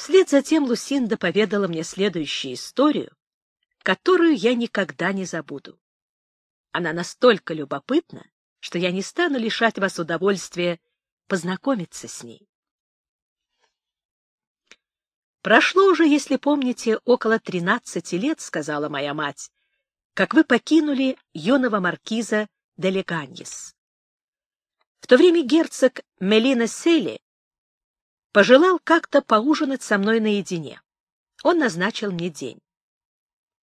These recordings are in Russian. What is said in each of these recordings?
Вслед за тем Лусинда поведала мне следующую историю, которую я никогда не забуду. Она настолько любопытна, что я не стану лишать вас удовольствия познакомиться с ней. Прошло уже, если помните, около тринадцати лет, — сказала моя мать, — как вы покинули юного маркиза Делеганьес. В то время герцог Мелина Сели пожелал как-то поужинать со мной наедине. Он назначил мне день.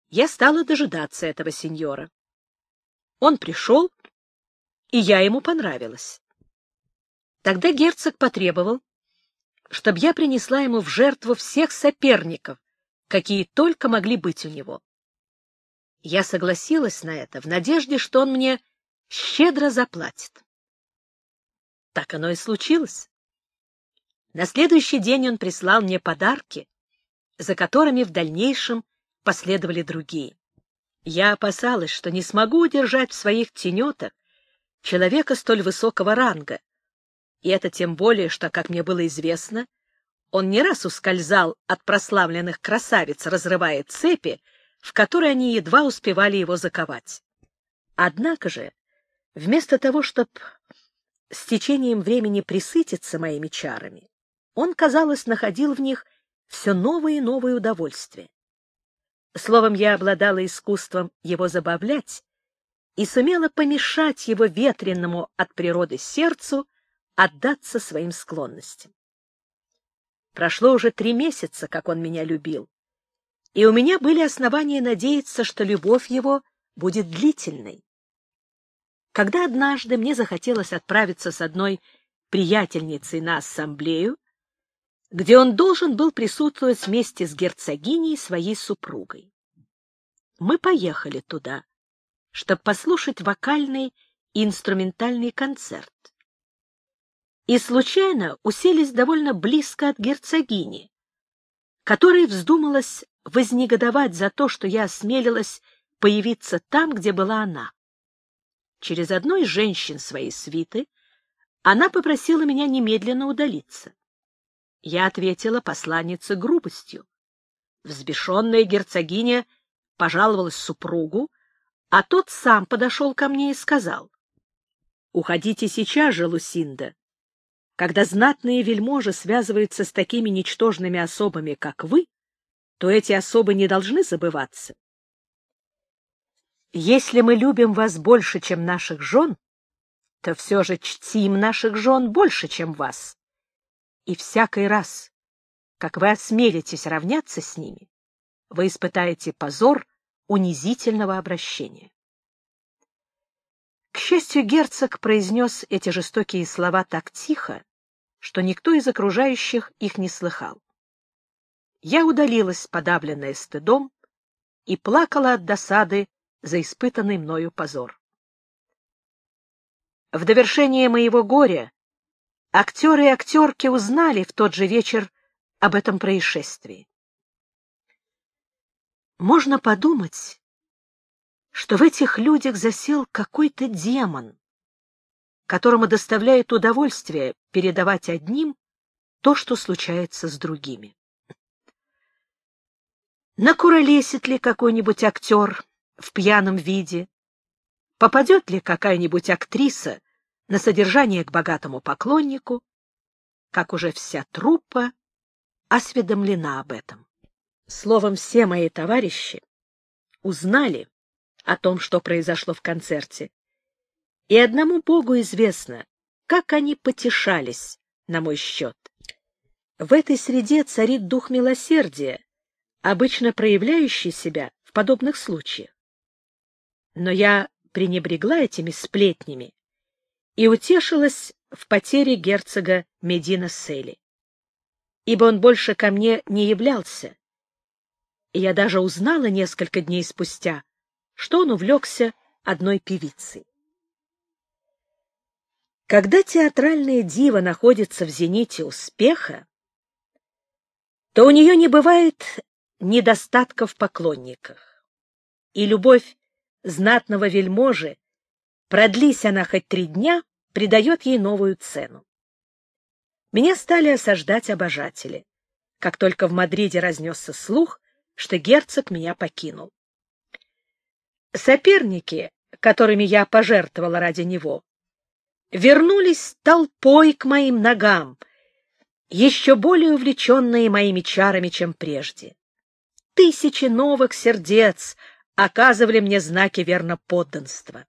Я стала дожидаться этого сеньора. Он пришел, и я ему понравилась. Тогда герцог потребовал, чтобы я принесла ему в жертву всех соперников, какие только могли быть у него. Я согласилась на это в надежде, что он мне щедро заплатит. Так оно и случилось. На следующий день он прислал мне подарки, за которыми в дальнейшем последовали другие. Я опасалась, что не смогу удержать в своих тенетах человека столь высокого ранга, и это тем более, что, как мне было известно, он не раз ускользал от прославленных красавиц, разрывая цепи, в которые они едва успевали его заковать. Однако же, вместо того, чтобы с течением времени присытиться моими чарами, он, казалось, находил в них все новые и новые удовольствия. Словом, я обладала искусством его забавлять и сумела помешать его ветренному от природы сердцу отдаться своим склонностям. Прошло уже три месяца, как он меня любил, и у меня были основания надеяться, что любовь его будет длительной. Когда однажды мне захотелось отправиться с одной приятельницей на ассамблею, где он должен был присутствовать вместе с герцогиней, своей супругой. Мы поехали туда, чтобы послушать вокальный и инструментальный концерт. И случайно уселись довольно близко от герцогини, которой вздумалось вознегодовать за то, что я осмелилась появиться там, где была она. Через одну из женщин своей свиты она попросила меня немедленно удалиться. Я ответила посланнице грубостью. Взбешенная герцогиня пожаловалась супругу, а тот сам подошел ко мне и сказал, «Уходите сейчас же, Лусинда. Когда знатные вельможи связываются с такими ничтожными особами, как вы, то эти особы не должны забываться. Если мы любим вас больше, чем наших жен, то все же чтим наших жен больше, чем вас. И всякий раз, как вы осмелитесь равняться с ними, вы испытаете позор унизительного обращения. К счастью, герцог произнес эти жестокие слова так тихо, что никто из окружающих их не слыхал. Я удалилась, подавленная стыдом, и плакала от досады за испытанный мною позор. В довершение моего горя Актеры и актерки узнали в тот же вечер об этом происшествии. Можно подумать, что в этих людях засел какой-то демон, которому доставляет удовольствие передавать одним то, что случается с другими. Накуролесит ли какой-нибудь актер в пьяном виде? Попадет ли какая-нибудь актриса на содержание к богатому поклоннику, как уже вся труппа осведомлена об этом. Словом, все мои товарищи узнали о том, что произошло в концерте, и одному Богу известно, как они потешались на мой счет. В этой среде царит дух милосердия, обычно проявляющий себя в подобных случаях. Но я пренебрегла этими сплетнями и утешилась в потере герцога Медина Сели, ибо он больше ко мне не являлся. И я даже узнала несколько дней спустя, что он увлекся одной певицей. Когда театральная дива находится в зените успеха, то у нее не бывает недостатка в поклонниках, и любовь знатного вельможи Продлись она хоть три дня, придает ей новую цену. Меня стали осаждать обожатели. как только в Мадриде разнесся слух, что герцог меня покинул. Соперники, которыми я пожертвовала ради него, вернулись толпой к моим ногам, еще более увлеченные моими чарами, чем прежде. Тысячи новых сердец оказывали мне знаки верноподданства.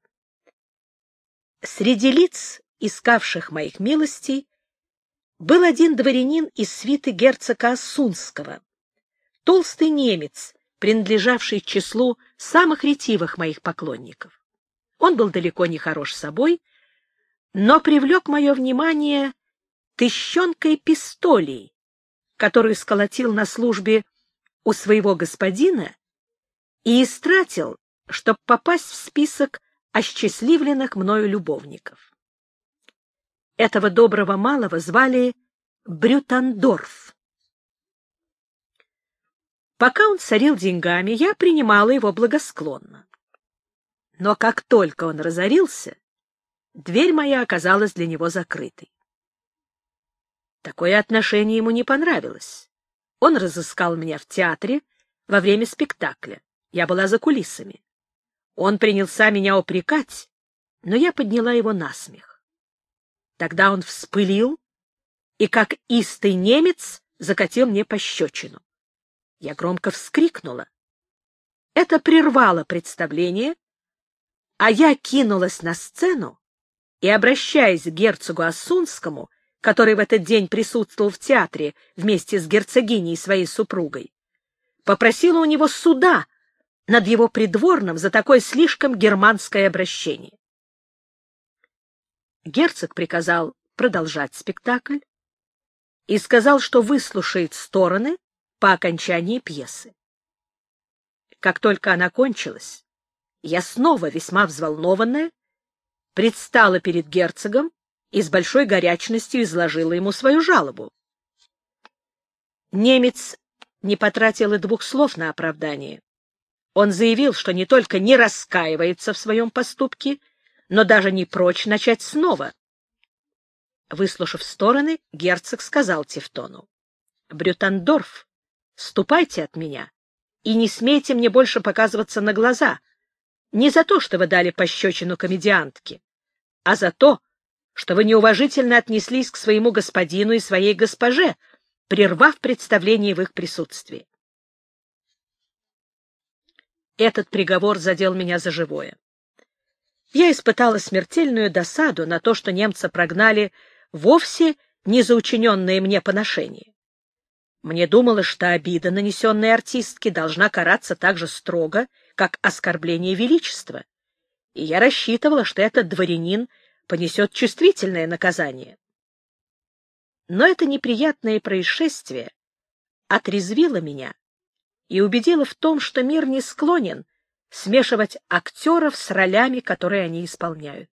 Среди лиц, искавших моих милостей, был один дворянин из свиты герцога Осунского, толстый немец, принадлежавший к числу самых ретивых моих поклонников. Он был далеко не хорош собой, но привлек мое внимание тыщенкой пистолей, которую сколотил на службе у своего господина и истратил, чтобы попасть в список осчастливленных мною любовников. Этого доброго малого звали Брютандорф. Пока он царил деньгами, я принимала его благосклонно. Но как только он разорился, дверь моя оказалась для него закрытой. Такое отношение ему не понравилось. Он разыскал меня в театре во время спектакля. Я была за кулисами. Он принялся меня упрекать, но я подняла его на смех. Тогда он вспылил и, как истый немец, закатил мне пощечину. Я громко вскрикнула. Это прервало представление, а я кинулась на сцену и, обращаясь к герцогу Осунскому, который в этот день присутствовал в театре вместе с герцогиней и своей супругой, попросила у него суда над его придворным за такое слишком германское обращение. Герцог приказал продолжать спектакль и сказал, что выслушает стороны по окончании пьесы. Как только она кончилась, я снова, весьма взволнованная, предстала перед герцогом и с большой горячностью изложила ему свою жалобу. Немец не потратил и двух слов на оправдание. Он заявил, что не только не раскаивается в своем поступке, но даже не прочь начать снова. Выслушав стороны, герцог сказал Тевтону. — Брютандорф, ступайте от меня и не смейте мне больше показываться на глаза. Не за то, что вы дали пощечину комедиантке, а за то, что вы неуважительно отнеслись к своему господину и своей госпоже, прервав представление в их присутствии. Этот приговор задел меня за живое. Я испытала смертельную досаду на то, что немца прогнали вовсе не за учиненное мне поношение. Мне думалось, что обида, нанесенная артистке, должна караться так же строго, как оскорбление величества, и я рассчитывала, что этот дворянин понесет чувствительное наказание. Но это неприятное происшествие отрезвило меня и убедило в том, что мир не склонен смешивать актеров с ролями, которые они исполняют.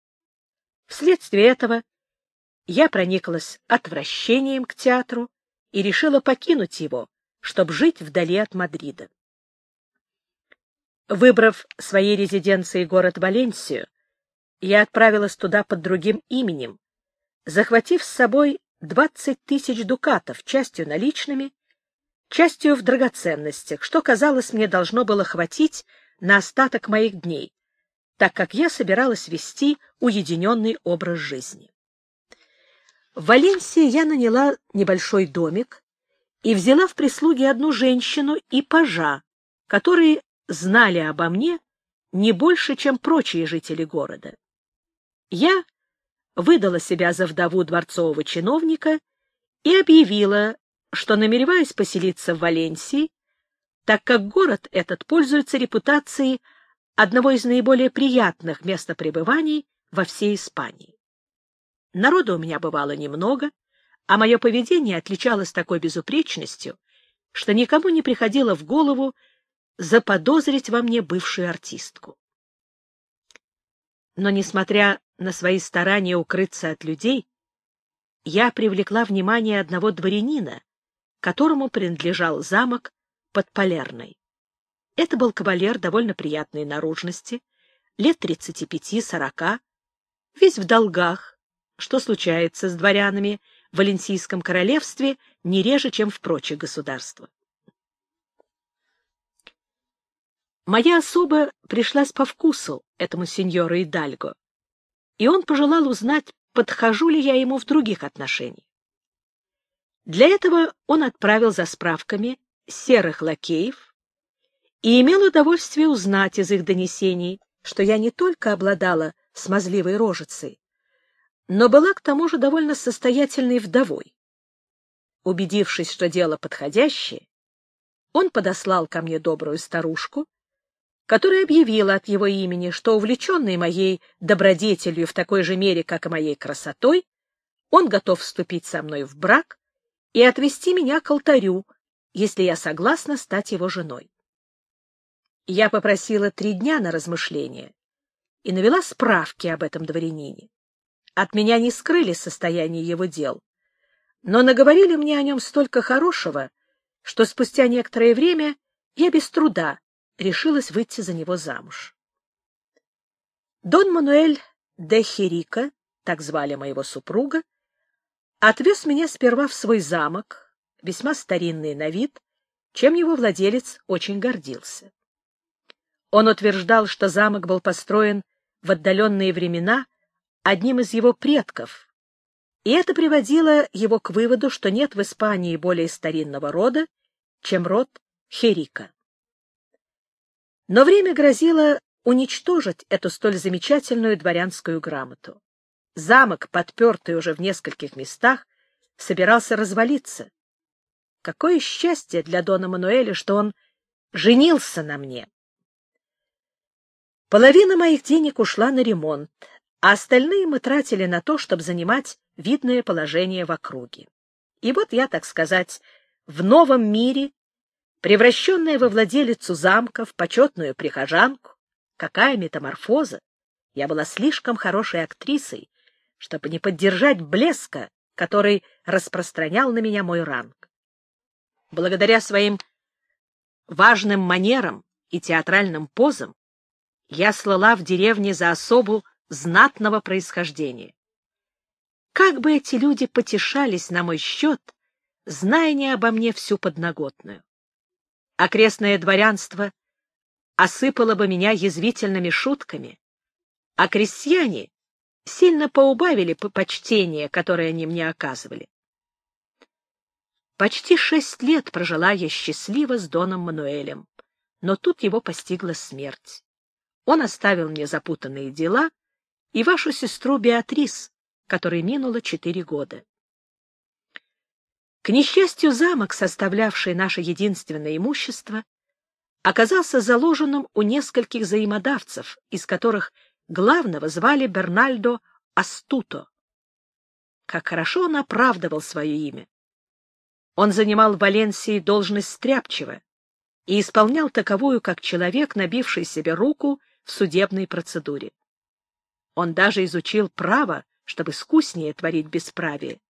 Вследствие этого я прониклась отвращением к театру и решила покинуть его, чтобы жить вдали от Мадрида. Выбрав своей резиденцией город Валенсию, я отправилась туда под другим именем, захватив с собой двадцать тысяч дукатов, частью наличными, частью в драгоценностях, что, казалось, мне должно было хватить на остаток моих дней, так как я собиралась вести уединенный образ жизни. В Валенсии я наняла небольшой домик и взяла в прислуги одну женщину и пажа, которые знали обо мне не больше, чем прочие жители города. Я выдала себя за вдову дворцового чиновника и объявила, что намереваюсь поселиться в Валенсии, так как город этот пользуется репутацией одного из наиболее приятных местопребываний во всей Испании. Народу у меня бывало немного, а мое поведение отличалось такой безупречностью, что никому не приходило в голову заподозрить во мне бывшую артистку. Но, несмотря на свои старания укрыться от людей, я привлекла внимание одного дворянина, которому принадлежал замок под Полерной. Это был кавалер довольно приятной наружности, лет тридцати пяти-сорока, весь в долгах, что случается с дворянами в Валенсийском королевстве не реже, чем в прочих государствах. Моя особа пришлась по вкусу этому сеньору Идальго, и он пожелал узнать, подхожу ли я ему в других отношениях. Для этого он отправил за справками серых лакеев и имел удовольствие узнать из их донесений, что я не только обладала смазливой рожицей, но была к тому же довольно состоятельной вдовой. Убедившись, что дело подходящее, он подослал ко мне добрую старушку, которая объявила от его имени, что, увлеченный моей добродетелью в такой же мере, как и моей красотой, он готов вступить со мной в брак и отвести меня к алтарю, если я согласна стать его женой. Я попросила три дня на размышление и навела справки об этом дворянине. От меня не скрыли состояние его дел, но наговорили мне о нем столько хорошего, что спустя некоторое время я без труда решилась выйти за него замуж. Дон Мануэль де Херика, так звали моего супруга, отвез меня сперва в свой замок, весьма старинный на вид, чем его владелец очень гордился. Он утверждал, что замок был построен в отдаленные времена одним из его предков, и это приводило его к выводу, что нет в Испании более старинного рода, чем род Херика. Но время грозило уничтожить эту столь замечательную дворянскую грамоту. Замок, подпертый уже в нескольких местах, собирался развалиться. Какое счастье для Дона Мануэля, что он женился на мне! Половина моих денег ушла на ремонт, а остальные мы тратили на то, чтобы занимать видное положение в округе. И вот я, так сказать, в новом мире Превращенная во владелицу замка, в почетную прихожанку, какая метаморфоза! Я была слишком хорошей актрисой, чтобы не поддержать блеска, который распространял на меня мой ранг. Благодаря своим важным манерам и театральным позам я слыла в деревне за особу знатного происхождения. Как бы эти люди потешались на мой счет, зная не обо мне всю подноготную окрестное дворянство осыпало бы меня язвительными шутками, а крестьяне сильно поубавили почтение, которое они мне оказывали. Почти шесть лет прожила я счастливо с Доном Мануэлем, но тут его постигла смерть. Он оставил мне запутанные дела и вашу сестру Беатрис, которой минуло четыре года. К несчастью, замок, составлявший наше единственное имущество, оказался заложенным у нескольких взаимодавцев, из которых главного звали Бернальдо Астуто. Как хорошо он оправдывал свое имя. Он занимал в Валенсии должность стряпчего и исполнял таковую как человек, набивший себе руку в судебной процедуре. Он даже изучил право, чтобы искуснее творить бесправие.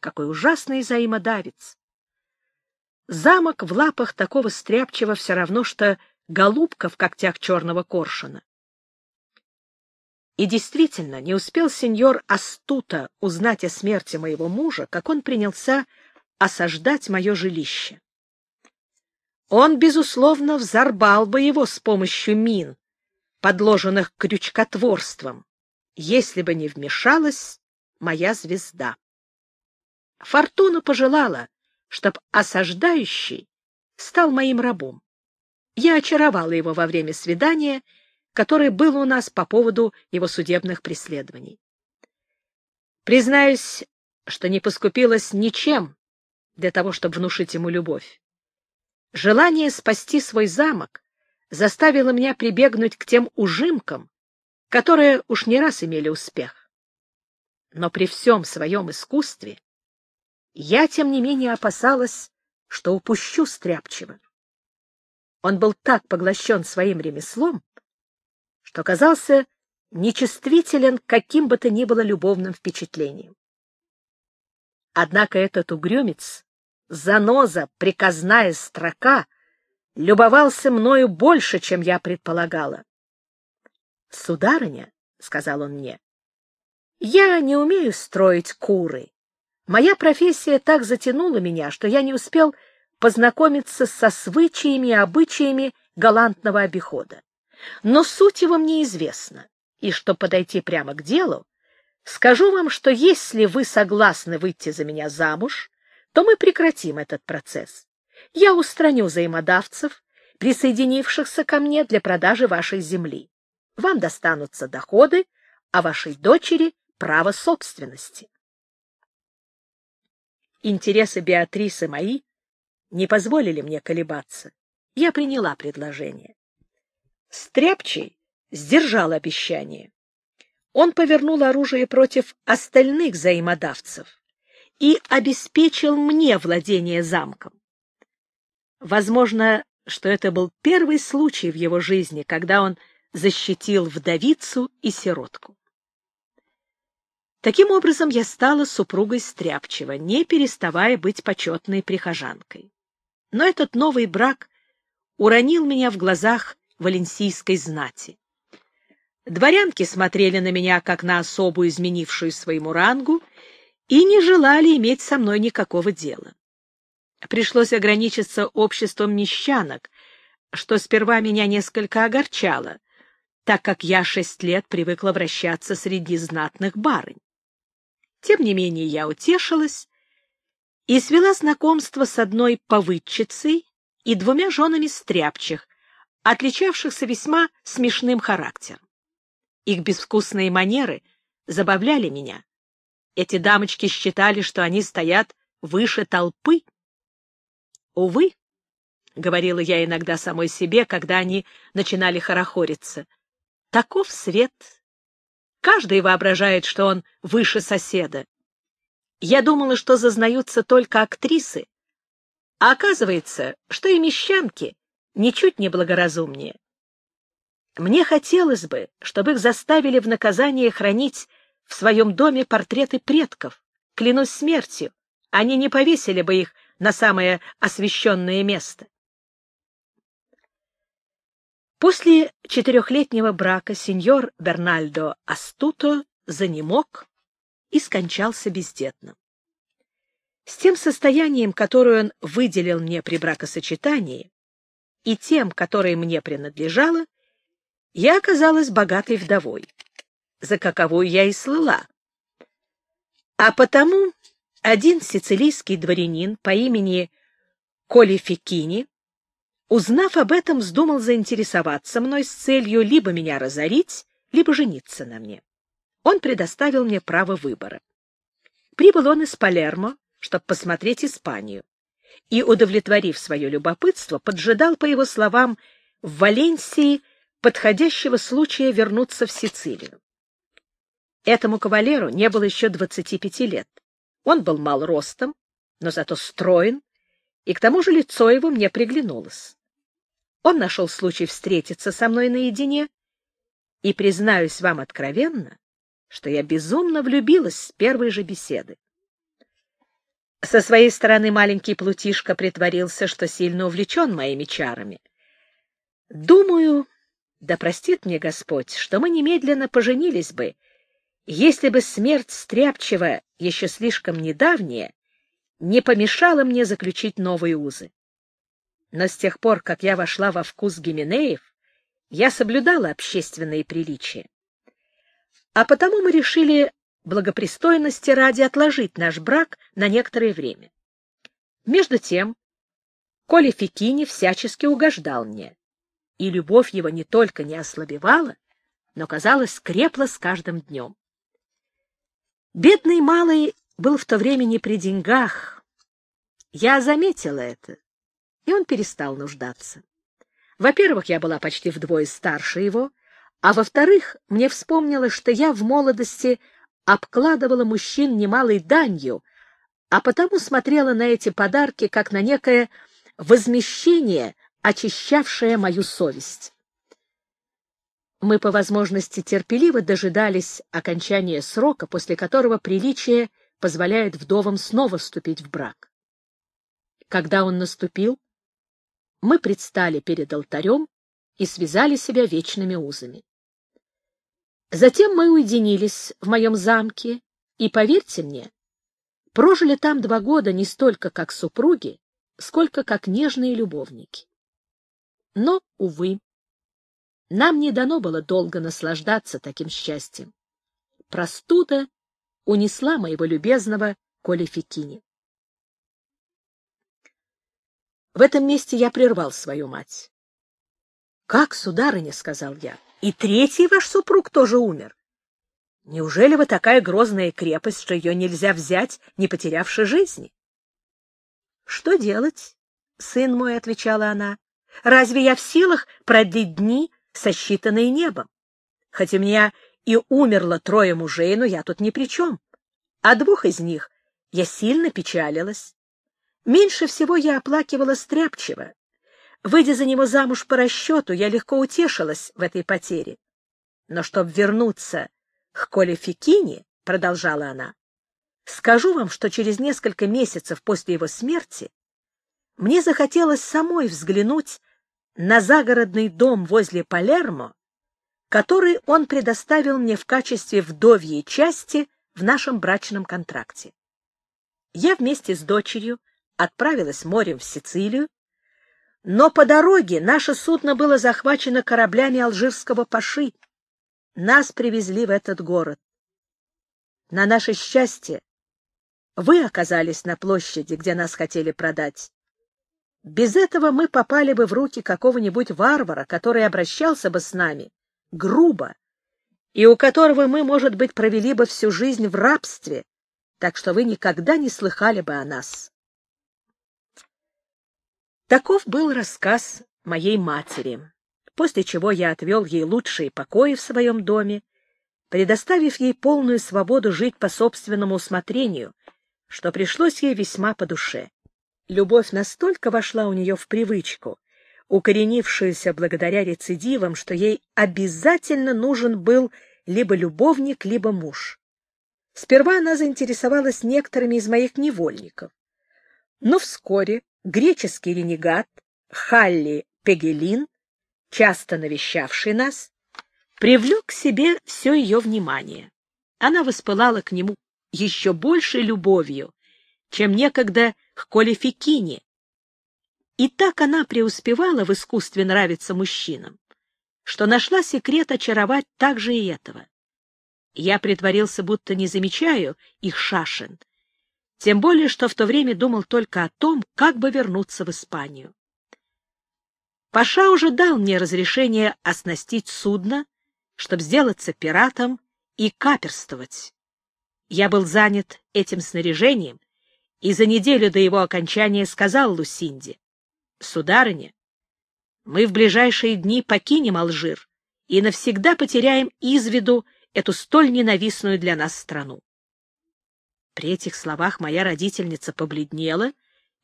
Какой ужасный взаимодавец! Замок в лапах такого стряпчего все равно, что голубка в когтях черного коршуна. И действительно, не успел сеньор Астута узнать о смерти моего мужа, как он принялся осаждать мое жилище. Он, безусловно, взорвал бы его с помощью мин, подложенных крючкотворством, если бы не вмешалась моя звезда. Фортуна пожелала, чтоб осаждающий стал моим рабом. Я очаровала его во время свидания, которое было у нас по поводу его судебных преследований. Признаюсь, что не поскупилась ничем для того, чтобы внушить ему любовь. Желание спасти свой замок заставило меня прибегнуть к тем ужимкам, которые уж не раз имели успех. Но при всем своем искусстве я, тем не менее, опасалась, что упущу Стряпчего. Он был так поглощен своим ремеслом, что казался нечувствителен каким бы то ни было любовным впечатлением. Однако этот угрюмец, заноза, приказная строка, любовался мною больше, чем я предполагала. — Сударыня, — сказал он мне, — я не умею строить куры, Моя профессия так затянула меня, что я не успел познакомиться со свычаями и обычаями галантного обихода. Но суть его мне известна, и, что подойти прямо к делу, скажу вам, что если вы согласны выйти за меня замуж, то мы прекратим этот процесс. Я устраню взаимодавцев, присоединившихся ко мне для продажи вашей земли. Вам достанутся доходы, а вашей дочери — право собственности. Интересы Беатрисы мои не позволили мне колебаться. Я приняла предложение. Стряпчий сдержал обещание. Он повернул оружие против остальных взаимодавцев и обеспечил мне владение замком. Возможно, что это был первый случай в его жизни, когда он защитил вдовицу и сиротку. Таким образом, я стала супругой Стряпчева, не переставая быть почетной прихожанкой. Но этот новый брак уронил меня в глазах валенсийской знати. Дворянки смотрели на меня как на особу, изменившую своему рангу, и не желали иметь со мной никакого дела. Пришлось ограничиться обществом мещанок, что сперва меня несколько огорчало, так как я шесть лет привыкла вращаться среди знатных барынь. Тем не менее я утешилась и свела знакомство с одной повыдчицей и двумя женами стряпчих, отличавшихся весьма смешным характером. Их безвкусные манеры забавляли меня. Эти дамочки считали, что они стоят выше толпы. Увы, — говорила я иногда самой себе, когда они начинали хорохориться, — таков свет. Каждый воображает, что он выше соседа. Я думала, что зазнаются только актрисы, а оказывается, что и мещанки ничуть не благоразумнее. Мне хотелось бы, чтобы их заставили в наказание хранить в своем доме портреты предков. Клянусь смертью, они не повесили бы их на самое освященное место. После четырехлетнего брака сеньор Бернальдо Астуто занемог и скончался бездетным. С тем состоянием, которое он выделил мне при бракосочетании, и тем, которое мне принадлежало, я оказалась богатой вдовой, за каковую я и слыла. А потому один сицилийский дворянин по имени Коли Фикини, узнав об этом, вздумал заинтересоваться мной с целью либо меня разорить, либо жениться на мне. Он предоставил мне право выбора. Прибыл он из Палермо, чтобы посмотреть Испанию, и, удовлетворив свое любопытство, поджидал, по его словам, в Валенсии подходящего случая вернуться в Сицилию. Этому кавалеру не было еще 25 лет. Он был мал ростом, но зато строен, и к тому же лицо его мне приглянулось. Он нашел случай встретиться со мной наедине, и, признаюсь вам откровенно, что я безумно влюбилась с первой же беседы. Со своей стороны маленький плутишка притворился, что сильно увлечен моими чарами. Думаю, да простит мне Господь, что мы немедленно поженились бы, если бы смерть Стряпчева, еще слишком недавняя, не помешала мне заключить новые узы. Но с тех пор, как я вошла во вкус Гименеев, я соблюдала общественные приличия. А потому мы решили благопристойности ради отложить наш брак на некоторое время. Между тем, Коля Фикини всячески угождал мне, и любовь его не только не ослабевала, но, казалось, крепла с каждым днем. Бедный малый был в то время не при деньгах. Я заметила это, и он перестал нуждаться. Во-первых, я была почти вдвое старше его, а во-вторых, мне вспомнилось, что я в молодости обкладывала мужчин немалой данью, а потому смотрела на эти подарки как на некое возмещение, очищавшее мою совесть. Мы по возможности терпеливо дожидались окончания срока, после которого приличие позволяет вдовам снова вступить в брак. Когда он наступил, мы предстали перед алтарем и связали себя вечными узами. Затем мы уединились в моем замке, и, поверьте мне, прожили там два года не столько как супруги, сколько как нежные любовники. Но, увы, нам не дано было долго наслаждаться таким счастьем. Простуда унесла моего любезного Коли Фикини. В этом месте я прервал свою мать. — Как, сударыня, — сказал я, — и третий ваш супруг тоже умер. Неужели вы такая грозная крепость, что ее нельзя взять, не потерявши жизни? — Что делать, сын мой, — отвечала она, — разве я в силах продлить дни, сосчитанные небом? Хоть у меня и умерло трое мужей, но я тут ни при чем. А двух из них я сильно печалилась. Меньше всего я оплакивала Стряпчева. Выйдя за него замуж по расчету, я легко утешилась в этой потере. Но чтобы вернуться к Коле Фикини, — продолжала она, — скажу вам, что через несколько месяцев после его смерти мне захотелось самой взглянуть на загородный дом возле Палермо, который он предоставил мне в качестве вдовьей части в нашем брачном контракте. Я вместе с дочерью отправилась морем в Сицилию, но по дороге наше судно было захвачено кораблями алжирского паши, нас привезли в этот город. На наше счастье, вы оказались на площади, где нас хотели продать. Без этого мы попали бы в руки какого-нибудь варвара, который обращался бы с нами грубо, и у которого мы, может быть, провели бы всю жизнь в рабстве, так что вы никогда не слыхали бы о нас. Таков был рассказ моей матери после чего я отвел ей лучшие покои в своем доме, предоставив ей полную свободу жить по собственному усмотрению, что пришлось ей весьма по душе. Любовь настолько вошла у нее в привычку, укоренившуюся благодаря рецидивам, что ей обязательно нужен был либо любовник, либо муж. Сперва она заинтересовалась некоторыми из моих невольников, но вскоре греческий ренегат Халли Пегелин часто навещавший нас, привлек к себе все ее внимание. Она воспылала к нему еще большей любовью, чем некогда к Коле Фикине. И так она преуспевала в искусстве нравиться мужчинам, что нашла секрет очаровать также и этого. Я притворился, будто не замечаю их шашен, тем более, что в то время думал только о том, как бы вернуться в Испанию. Паша уже дал мне разрешение оснастить судно, чтобы сделаться пиратом и каперствовать. Я был занят этим снаряжением и за неделю до его окончания сказал Лусинде, «Сударыня, мы в ближайшие дни покинем Алжир и навсегда потеряем из виду эту столь ненавистную для нас страну». При этих словах моя родительница побледнела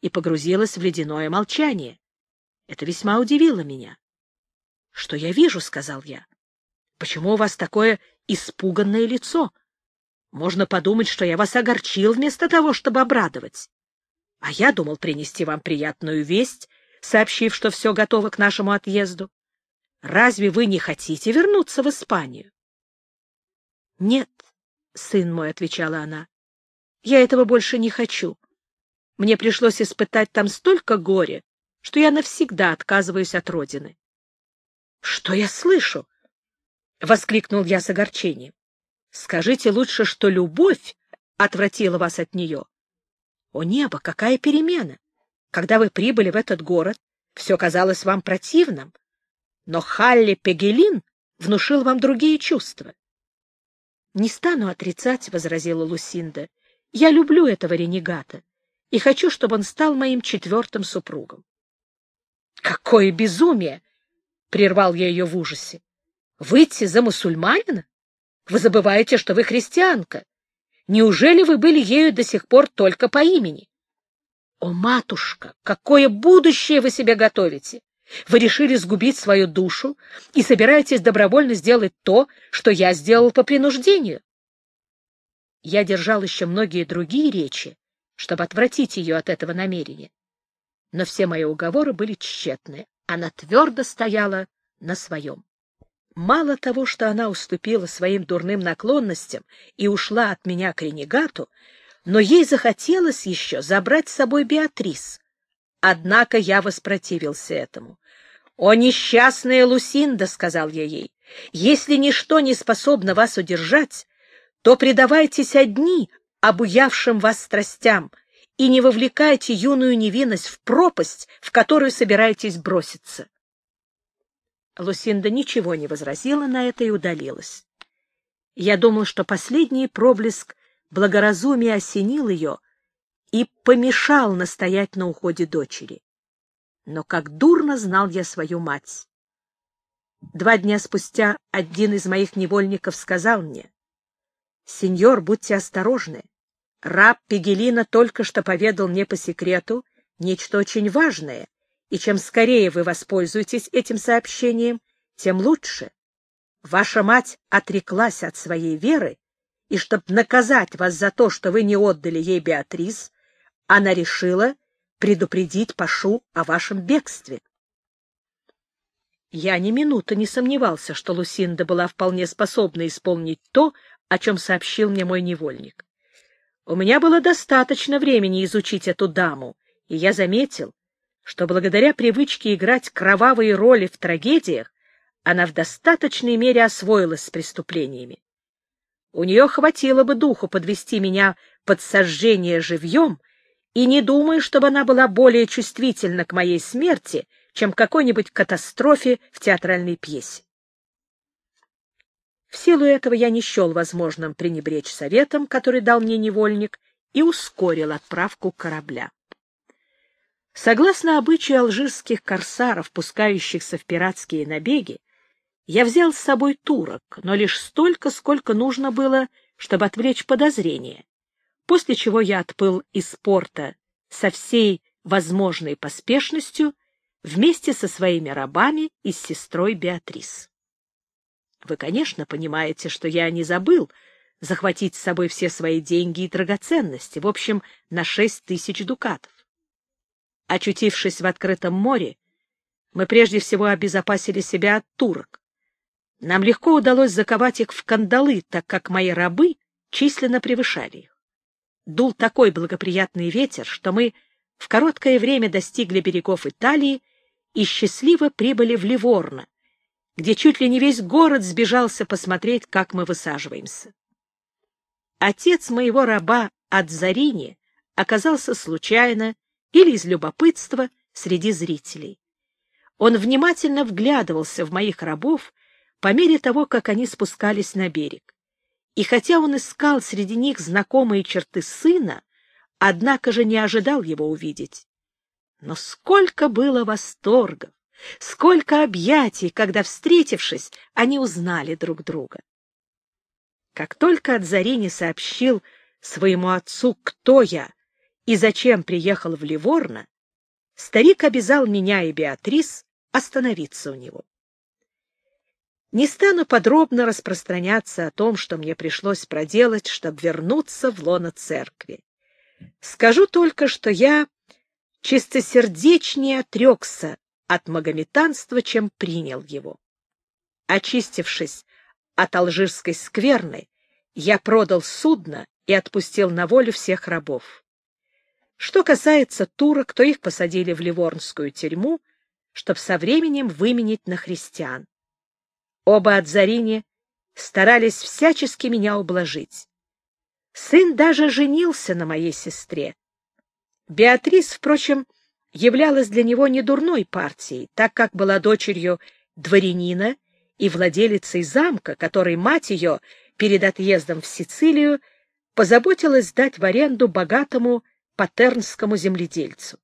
и погрузилась в ледяное молчание. Это весьма удивило меня. — Что я вижу? — сказал я. — Почему у вас такое испуганное лицо? Можно подумать, что я вас огорчил вместо того, чтобы обрадовать. А я думал принести вам приятную весть, сообщив, что все готово к нашему отъезду. Разве вы не хотите вернуться в Испанию? — Нет, сын мой, — отвечала она, — я этого больше не хочу. Мне пришлось испытать там столько горя, что я навсегда отказываюсь от родины. — Что я слышу? — воскликнул я с огорчением. — Скажите лучше, что любовь отвратила вас от нее. О небо, какая перемена! Когда вы прибыли в этот город, все казалось вам противным, но Халли Пегелин внушил вам другие чувства. — Не стану отрицать, — возразила Лусинда. — Я люблю этого ренегата и хочу, чтобы он стал моим четвертым супругом. Какое безумие! — прервал я ее в ужасе. — Выйти за мусульманина? Вы забываете, что вы христианка. Неужели вы были ею до сих пор только по имени? О, матушка, какое будущее вы себе готовите! Вы решили сгубить свою душу и собираетесь добровольно сделать то, что я сделал по принуждению. Я держал еще многие другие речи, чтобы отвратить ее от этого намерения но все мои уговоры были тщетны. Она твердо стояла на своем. Мало того, что она уступила своим дурным наклонностям и ушла от меня к ренегату, но ей захотелось еще забрать с собой Беатрис. Однако я воспротивился этому. «О, несчастная Лусинда!» — сказал я ей. «Если ничто не способно вас удержать, то предавайтесь одни обуявшим вас страстям и не вовлекайте юную невинность в пропасть, в которую собираетесь броситься». Лусинда ничего не возразила на это и удалилась. Я думал, что последний проблеск благоразумия осенил ее и помешал настоять на уходе дочери но как дурно знал я свою мать. Два дня спустя один из моих невольников сказал мне, «Сеньор, будьте осторожны. Раб Пегелина только что поведал мне по секрету нечто очень важное, и чем скорее вы воспользуетесь этим сообщением, тем лучше. Ваша мать отреклась от своей веры, и чтобы наказать вас за то, что вы не отдали ей Беатрис, она решила предупредить Пашу о вашем бегстве. Я ни минуты не сомневался, что Лусинда была вполне способна исполнить то, о чем сообщил мне мой невольник. У меня было достаточно времени изучить эту даму, и я заметил, что благодаря привычке играть кровавые роли в трагедиях она в достаточной мере освоилась с преступлениями. У нее хватило бы духу подвести меня под сожжение живьем и не думаю, чтобы она была более чувствительна к моей смерти, чем к какой-нибудь катастрофе в театральной пьесе. В силу этого я не счел возможным пренебречь советом, который дал мне невольник, и ускорил отправку корабля. Согласно обычаю алжирских корсаров, пускающихся в пиратские набеги, я взял с собой турок, но лишь столько, сколько нужно было, чтобы отвлечь подозрения, после чего я отплыл из порта со всей возможной поспешностью вместе со своими рабами и с сестрой Беатрис. Вы, конечно, понимаете, что я не забыл захватить с собой все свои деньги и драгоценности, в общем, на шесть тысяч дукатов. Очутившись в открытом море, мы прежде всего обезопасили себя от турок. Нам легко удалось заковать их в кандалы, так как мои рабы численно превышали их дул такой благоприятный ветер, что мы в короткое время достигли берегов Италии и счастливо прибыли в Ливорно, где чуть ли не весь город сбежался посмотреть, как мы высаживаемся. Отец моего раба Адзарини оказался случайно или из любопытства среди зрителей. Он внимательно вглядывался в моих рабов по мере того, как они спускались на берег. И хотя он искал среди них знакомые черты сына, однако же не ожидал его увидеть. Но сколько было восторгов, сколько объятий, когда, встретившись, они узнали друг друга. Как только Адзарини сообщил своему отцу, кто я и зачем приехал в Ливорно, старик обязал меня и Беатрис остановиться у него. Не стану подробно распространяться о том, что мне пришлось проделать, чтобы вернуться в лоно церкви. Скажу только, что я чистосердечнее отрекся от магометанства, чем принял его. Очистившись от алжирской скверны, я продал судно и отпустил на волю всех рабов. Что касается турок, то их посадили в Ливорнскую тюрьму, чтобы со временем выменить на христиан. Оба Адзарини старались всячески меня ублажить. Сын даже женился на моей сестре. Беатрис, впрочем, являлась для него недурной партией, так как была дочерью дворянина и владелицей замка, который мать ее перед отъездом в Сицилию позаботилась дать в аренду богатому патернскому земледельцу.